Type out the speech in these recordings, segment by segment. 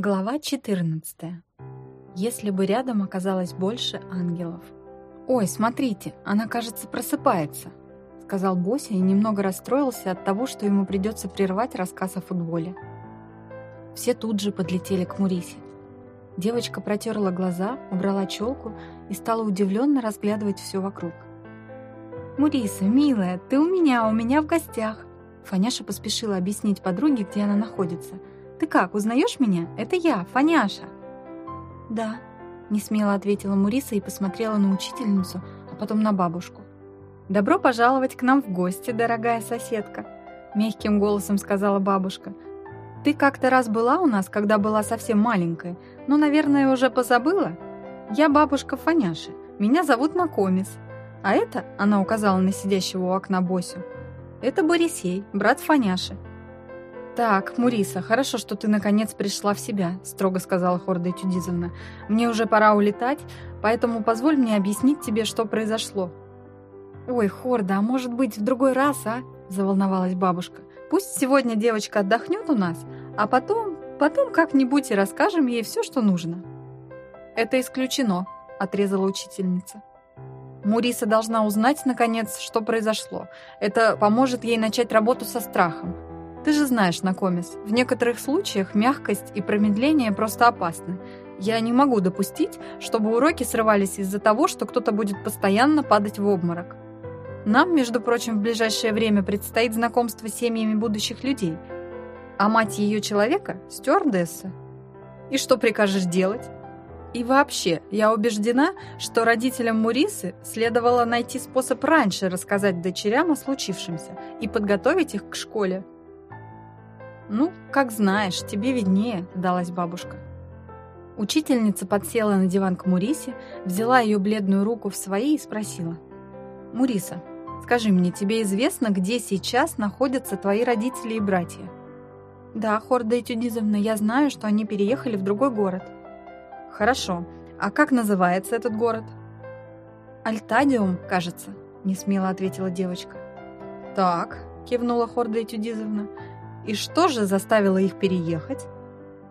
Глава 14. Если бы рядом оказалось больше ангелов. «Ой, смотрите, она, кажется, просыпается», — сказал Бося и немного расстроился от того, что ему придется прервать рассказ о футболе. Все тут же подлетели к Мурисе. Девочка протерла глаза, убрала челку и стала удивленно разглядывать все вокруг. «Муриса, милая, ты у меня, у меня в гостях!» Фаняша поспешила объяснить подруге, где она находится — «Ты как, узнаешь меня? Это я, Фаняша». «Да», — несмело ответила Муриса и посмотрела на учительницу, а потом на бабушку. «Добро пожаловать к нам в гости, дорогая соседка», — мягким голосом сказала бабушка. «Ты как-то раз была у нас, когда была совсем маленькая, но, наверное, уже позабыла? Я бабушка Фаняши, меня зовут Накомис, а это, — она указала на сидящего у окна Босю, — это Борисей, брат Фаняши, «Так, Муриса, хорошо, что ты наконец пришла в себя», — строго сказала Хорда Этюдизовна. «Мне уже пора улетать, поэтому позволь мне объяснить тебе, что произошло». «Ой, Хорда, а может быть в другой раз, а?» — заволновалась бабушка. «Пусть сегодня девочка отдохнет у нас, а потом, потом как-нибудь и расскажем ей все, что нужно». «Это исключено», — отрезала учительница. Муриса должна узнать, наконец, что произошло. Это поможет ей начать работу со страхом. Ты же знаешь, Накомис, в некоторых случаях мягкость и промедление просто опасны. Я не могу допустить, чтобы уроки срывались из-за того, что кто-то будет постоянно падать в обморок. Нам, между прочим, в ближайшее время предстоит знакомство с семьями будущих людей. А мать ее человека – стюардесса. И что прикажешь делать? И вообще, я убеждена, что родителям Мурисы следовало найти способ раньше рассказать дочерям о случившемся и подготовить их к школе. «Ну, как знаешь, тебе виднее», — далась бабушка. Учительница подсела на диван к Мурисе, взяла ее бледную руку в свои и спросила. «Муриса, скажи мне, тебе известно, где сейчас находятся твои родители и братья?» «Да, Хорда Этюдизовна, я знаю, что они переехали в другой город». «Хорошо. А как называется этот город?» «Альтадиум, кажется», — несмело ответила девочка. «Так», — кивнула Хорда Этюдизовна, — и что же заставило их переехать?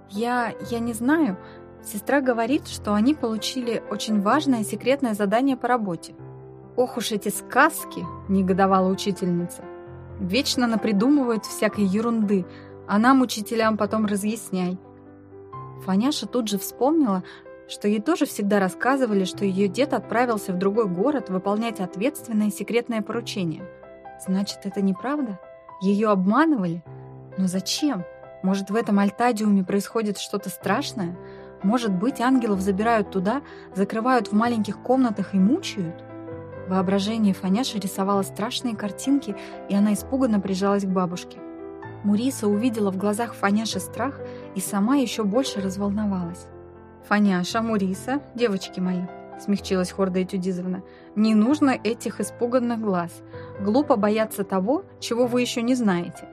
Я... я не знаю. Сестра говорит, что они получили очень важное секретное задание по работе. Ох уж эти сказки, негодовала учительница. Вечно напридумывают всякой ерунды, а нам, учителям, потом разъясняй. Фаняша тут же вспомнила, что ей тоже всегда рассказывали, что ее дед отправился в другой город выполнять ответственное секретное поручение. Значит, это неправда? Ее обманывали? Но зачем? Может, в этом альтадиуме происходит что-то страшное? Может быть, ангелов забирают туда, закрывают в маленьких комнатах и мучают? Воображение Фаняши рисовало страшные картинки, и она испуганно прижалась к бабушке. Муриса увидела в глазах Фаняши страх и сама еще больше разволновалась. «Фаняша, Муриса, девочки мои», — смягчилась Хорда Этюдизовна, «не нужно этих испуганных глаз. Глупо бояться того, чего вы еще не знаете.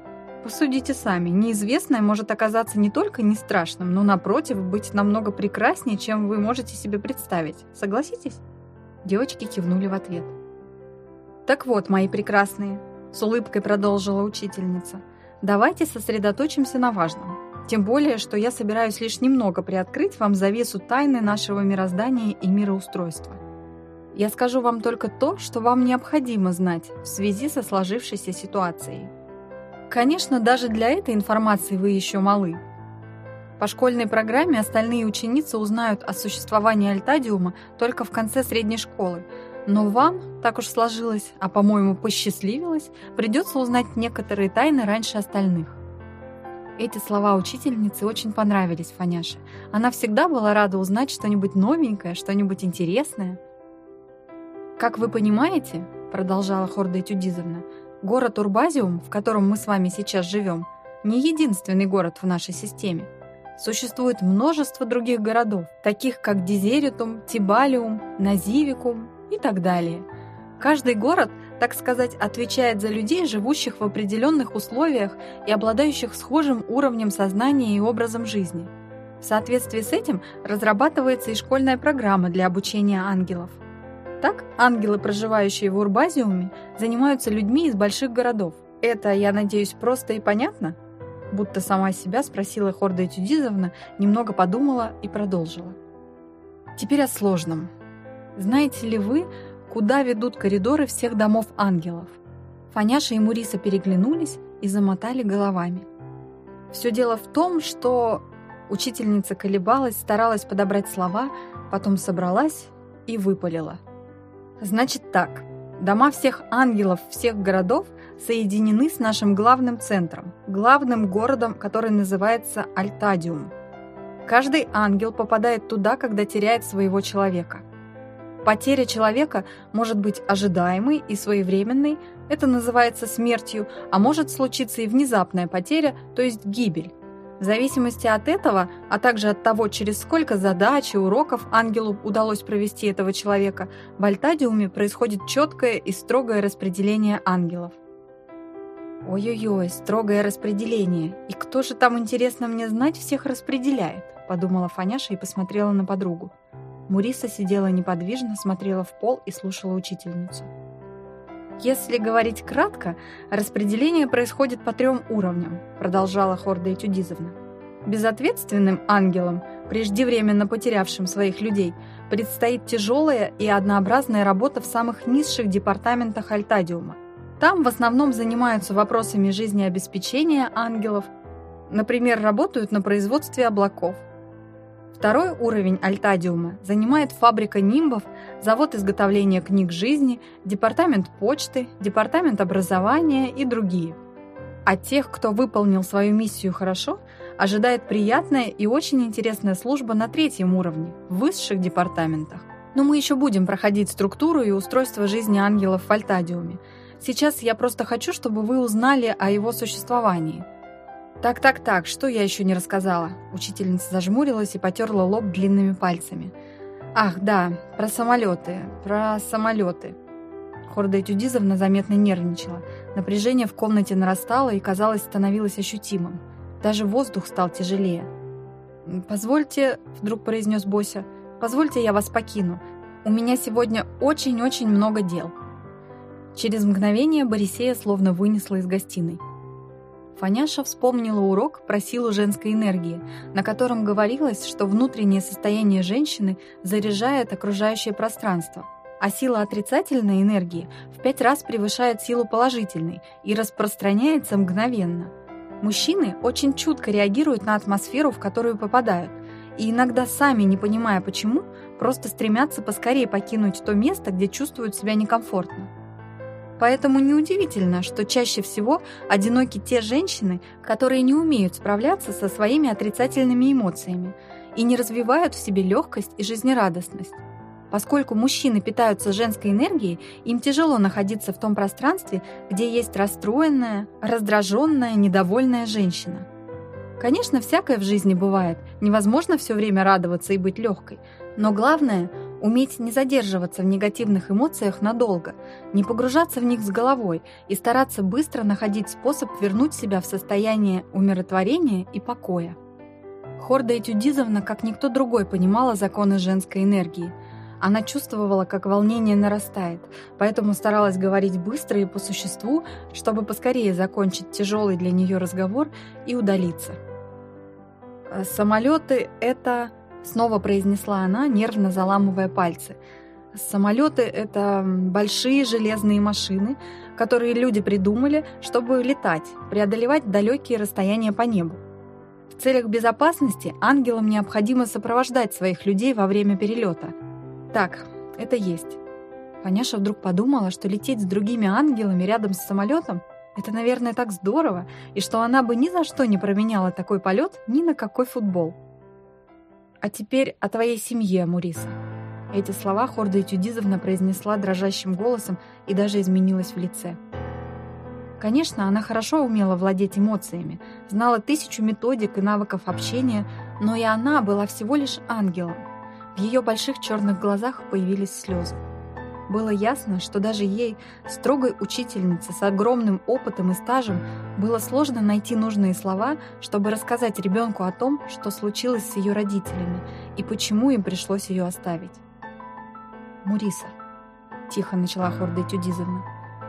Посудите сами, неизвестное может оказаться не только не страшным, но, напротив, быть намного прекраснее, чем вы можете себе представить. Согласитесь?» Девочки кивнули в ответ. «Так вот, мои прекрасные», — с улыбкой продолжила учительница, «давайте сосредоточимся на важном. Тем более, что я собираюсь лишь немного приоткрыть вам завесу тайны нашего мироздания и мироустройства. Я скажу вам только то, что вам необходимо знать в связи со сложившейся ситуацией. Конечно, даже для этой информации вы еще малы. По школьной программе остальные ученицы узнают о существовании Альтадиума только в конце средней школы, но вам, так уж сложилось, а по-моему посчастливилось, придется узнать некоторые тайны раньше остальных. Эти слова учительницы очень понравились Фаняше. Она всегда была рада узнать что-нибудь новенькое, что-нибудь интересное. «Как вы понимаете, — продолжала Хорда Этюдизовна, — Город Урбазиум, в котором мы с вами сейчас живем, не единственный город в нашей системе. Существует множество других городов, таких как Дизеритум, Тибалиум, Називикум и так далее. Каждый город, так сказать, отвечает за людей, живущих в определенных условиях и обладающих схожим уровнем сознания и образом жизни. В соответствии с этим разрабатывается и школьная программа для обучения ангелов – так, ангелы, проживающие в Урбазиуме, занимаются людьми из больших городов. Это, я надеюсь, просто и понятно? Будто сама себя спросила Хорда Этюдизовна, немного подумала и продолжила. Теперь о сложном. Знаете ли вы, куда ведут коридоры всех домов ангелов? Фаняша и Муриса переглянулись и замотали головами. Все дело в том, что учительница колебалась, старалась подобрать слова, потом собралась и выпалила. Значит так, дома всех ангелов всех городов соединены с нашим главным центром, главным городом, который называется Альтадиум. Каждый ангел попадает туда, когда теряет своего человека. Потеря человека может быть ожидаемой и своевременной, это называется смертью, а может случиться и внезапная потеря, то есть гибель. В зависимости от этого, а также от того, через сколько задач и уроков ангелу удалось провести этого человека, в Альтадиуме происходит четкое и строгое распределение ангелов. «Ой-ой-ой, строгое распределение. И кто же там, интересно мне знать, всех распределяет?» – подумала Фаняша и посмотрела на подругу. Муриса сидела неподвижно, смотрела в пол и слушала учительницу. «Если говорить кратко, распределение происходит по трем уровням», продолжала Хорда Этюдизовна. Безответственным ангелам, преждевременно потерявшим своих людей, предстоит тяжелая и однообразная работа в самых низших департаментах Альтадиума. Там в основном занимаются вопросами жизнеобеспечения ангелов, например, работают на производстве облаков – Второй уровень Альтадиума занимает фабрика нимбов, завод изготовления книг жизни, департамент почты, департамент образования и другие. А тех, кто выполнил свою миссию хорошо, ожидает приятная и очень интересная служба на третьем уровне, в высших департаментах. Но мы еще будем проходить структуру и устройство жизни ангелов в Альтадиуме. Сейчас я просто хочу, чтобы вы узнали о его существовании – «Так-так-так, что я еще не рассказала?» Учительница зажмурилась и потерла лоб длинными пальцами. «Ах, да, про самолеты, про самолеты». Хорда Этюдизовна заметно нервничала. Напряжение в комнате нарастало и, казалось, становилось ощутимым. Даже воздух стал тяжелее. «Позвольте», — вдруг произнес Бося, — «позвольте я вас покину. У меня сегодня очень-очень много дел». Через мгновение Борисея словно вынесла из гостиной. Фаняша вспомнила урок про силу женской энергии, на котором говорилось, что внутреннее состояние женщины заряжает окружающее пространство, а сила отрицательной энергии в пять раз превышает силу положительной и распространяется мгновенно. Мужчины очень чутко реагируют на атмосферу, в которую попадают, и иногда сами, не понимая почему, просто стремятся поскорее покинуть то место, где чувствуют себя некомфортно. Поэтому неудивительно, что чаще всего одиноки те женщины, которые не умеют справляться со своими отрицательными эмоциями и не развивают в себе легкость и жизнерадостность. Поскольку мужчины питаются женской энергией, им тяжело находиться в том пространстве, где есть расстроенная, раздраженная, недовольная женщина. Конечно, всякое в жизни бывает, невозможно все время радоваться и быть легкой, но главное – Уметь не задерживаться в негативных эмоциях надолго, не погружаться в них с головой и стараться быстро находить способ вернуть себя в состояние умиротворения и покоя. Хорда Этюдизовна, как никто другой, понимала законы женской энергии. Она чувствовала, как волнение нарастает, поэтому старалась говорить быстро и по существу, чтобы поскорее закончить тяжелый для нее разговор и удалиться. «Самолеты — это...» Снова произнесла она, нервно заламывая пальцы. Самолеты — это большие железные машины, которые люди придумали, чтобы летать, преодолевать далекие расстояния по небу. В целях безопасности ангелам необходимо сопровождать своих людей во время перелета. Так, это есть. Фаняша вдруг подумала, что лететь с другими ангелами рядом с самолетом — это, наверное, так здорово, и что она бы ни за что не променяла такой полет ни на какой футбол. «А теперь о твоей семье, Муриса». Эти слова Хорда Этюдизовна произнесла дрожащим голосом и даже изменилась в лице. Конечно, она хорошо умела владеть эмоциями, знала тысячу методик и навыков общения, но и она была всего лишь ангелом. В ее больших черных глазах появились слезы. Было ясно, что даже ей, строгой учительнице с огромным опытом и стажем, было сложно найти нужные слова, чтобы рассказать ребенку о том, что случилось с ее родителями и почему им пришлось ее оставить. «Муриса», — тихо начала Хорда Тюдизовна,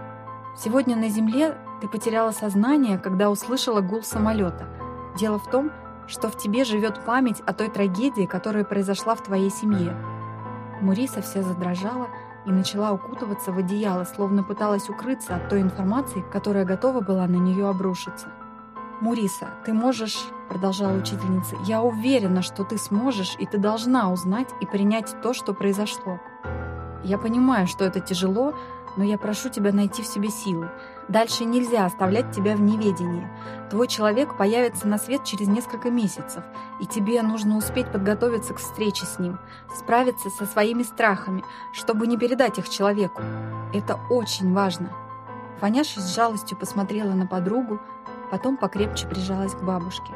— «сегодня на Земле Ты потеряла сознание, когда услышала гул самолета. Дело в том, что в тебе живет память о той трагедии, которая произошла в твоей семье. Муриса вся задрожала и начала укутываться в одеяло, словно пыталась укрыться от той информации, которая готова была на нее обрушиться. «Муриса, ты можешь...» — продолжала учительница. «Я уверена, что ты сможешь, и ты должна узнать и принять то, что произошло. Я понимаю, что это тяжело, но я прошу тебя найти в себе силы. Дальше нельзя оставлять тебя в неведении. Твой человек появится на свет через несколько месяцев, и тебе нужно успеть подготовиться к встрече с ним, справиться со своими страхами, чтобы не передать их человеку. Это очень важно». Фаняша с жалостью посмотрела на подругу, потом покрепче прижалась к бабушке.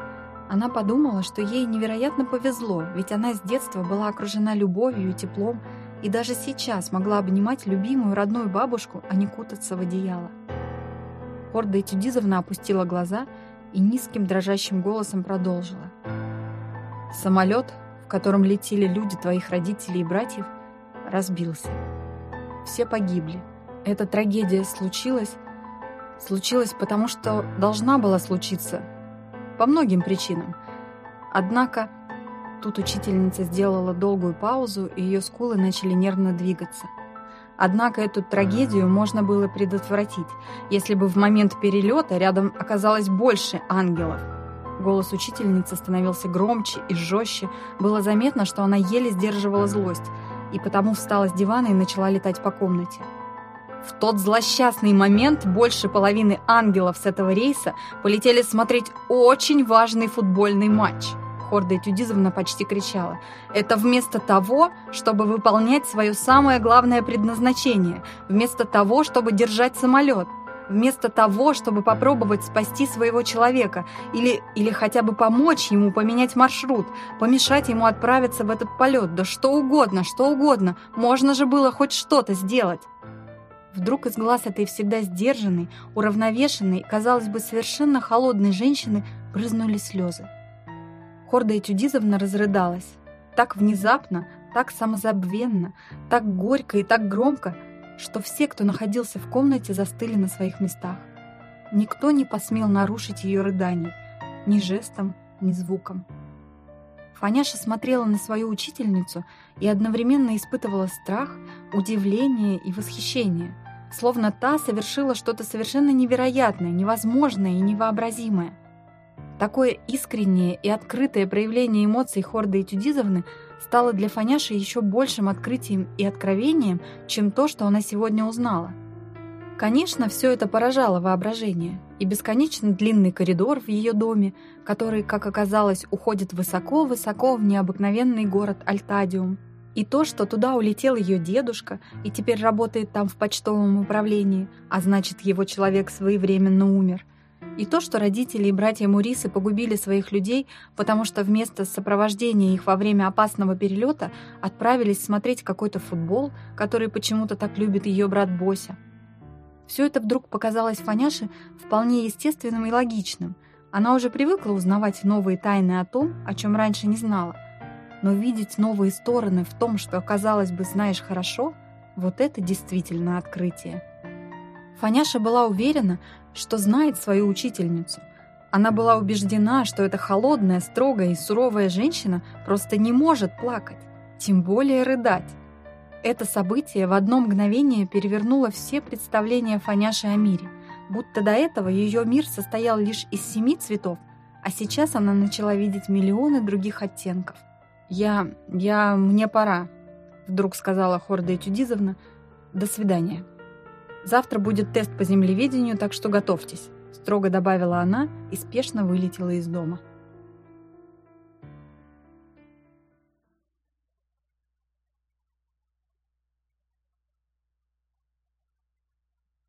Она подумала, что ей невероятно повезло, ведь она с детства была окружена любовью и теплом, и даже сейчас могла обнимать любимую родную бабушку, а не кутаться в одеяло. Хорда Этюдизовна опустила глаза и низким дрожащим голосом продолжила. «Самолет, в котором летели люди твоих родителей и братьев, разбился. Все погибли. Эта трагедия случилась, случилась потому, что должна была случиться. По многим причинам. Однако Тут учительница сделала долгую паузу, и ее скулы начали нервно двигаться. Однако эту трагедию можно было предотвратить, если бы в момент перелета рядом оказалось больше ангелов. Голос учительницы становился громче и жестче. Было заметно, что она еле сдерживала злость, и потому встала с дивана и начала летать по комнате. В тот злосчастный момент больше половины ангелов с этого рейса полетели смотреть очень важный футбольный матч – Хорда Этюдизовна почти кричала. «Это вместо того, чтобы выполнять свое самое главное предназначение, вместо того, чтобы держать самолет, вместо того, чтобы попробовать спасти своего человека или, или хотя бы помочь ему поменять маршрут, помешать ему отправиться в этот полет, да что угодно, что угодно, можно же было хоть что-то сделать». Вдруг из глаз этой всегда сдержанной, уравновешенной, казалось бы, совершенно холодной женщины брызнули слезы. Хорда Этюдизовна разрыдалась. Так внезапно, так самозабвенно, так горько и так громко, что все, кто находился в комнате, застыли на своих местах. Никто не посмел нарушить ее рыданий, ни жестом, ни звуком. Фаняша смотрела на свою учительницу и одновременно испытывала страх, удивление и восхищение, словно та совершила что-то совершенно невероятное, невозможное и невообразимое. Такое искреннее и открытое проявление эмоций Хорды Этюдизовны стало для Фаняши еще большим открытием и откровением, чем то, что она сегодня узнала. Конечно, все это поражало воображение, и бесконечно длинный коридор в ее доме, который, как оказалось, уходит высоко-высоко в необыкновенный город Альтадиум, и то, что туда улетел ее дедушка и теперь работает там в почтовом управлении, а значит, его человек своевременно умер – и то, что родители и братья Мурисы погубили своих людей, потому что вместо сопровождения их во время опасного перелета отправились смотреть какой-то футбол, который почему-то так любит ее брат Бося. Все это вдруг показалось Фаняше вполне естественным и логичным. Она уже привыкла узнавать новые тайны о том, о чем раньше не знала. Но видеть новые стороны в том, что, казалось бы, знаешь хорошо, вот это действительно открытие. Фаняша была уверена, что знает свою учительницу. Она была убеждена, что эта холодная, строгая и суровая женщина просто не может плакать, тем более рыдать. Это событие в одно мгновение перевернуло все представления Фаняши о мире, будто до этого ее мир состоял лишь из семи цветов, а сейчас она начала видеть миллионы других оттенков. «Я... я... мне пора», — вдруг сказала Хорда Этюдизовна. «До свидания». Завтра будет тест по землеведению, так что готовьтесь», – строго добавила она и спешно вылетела из дома.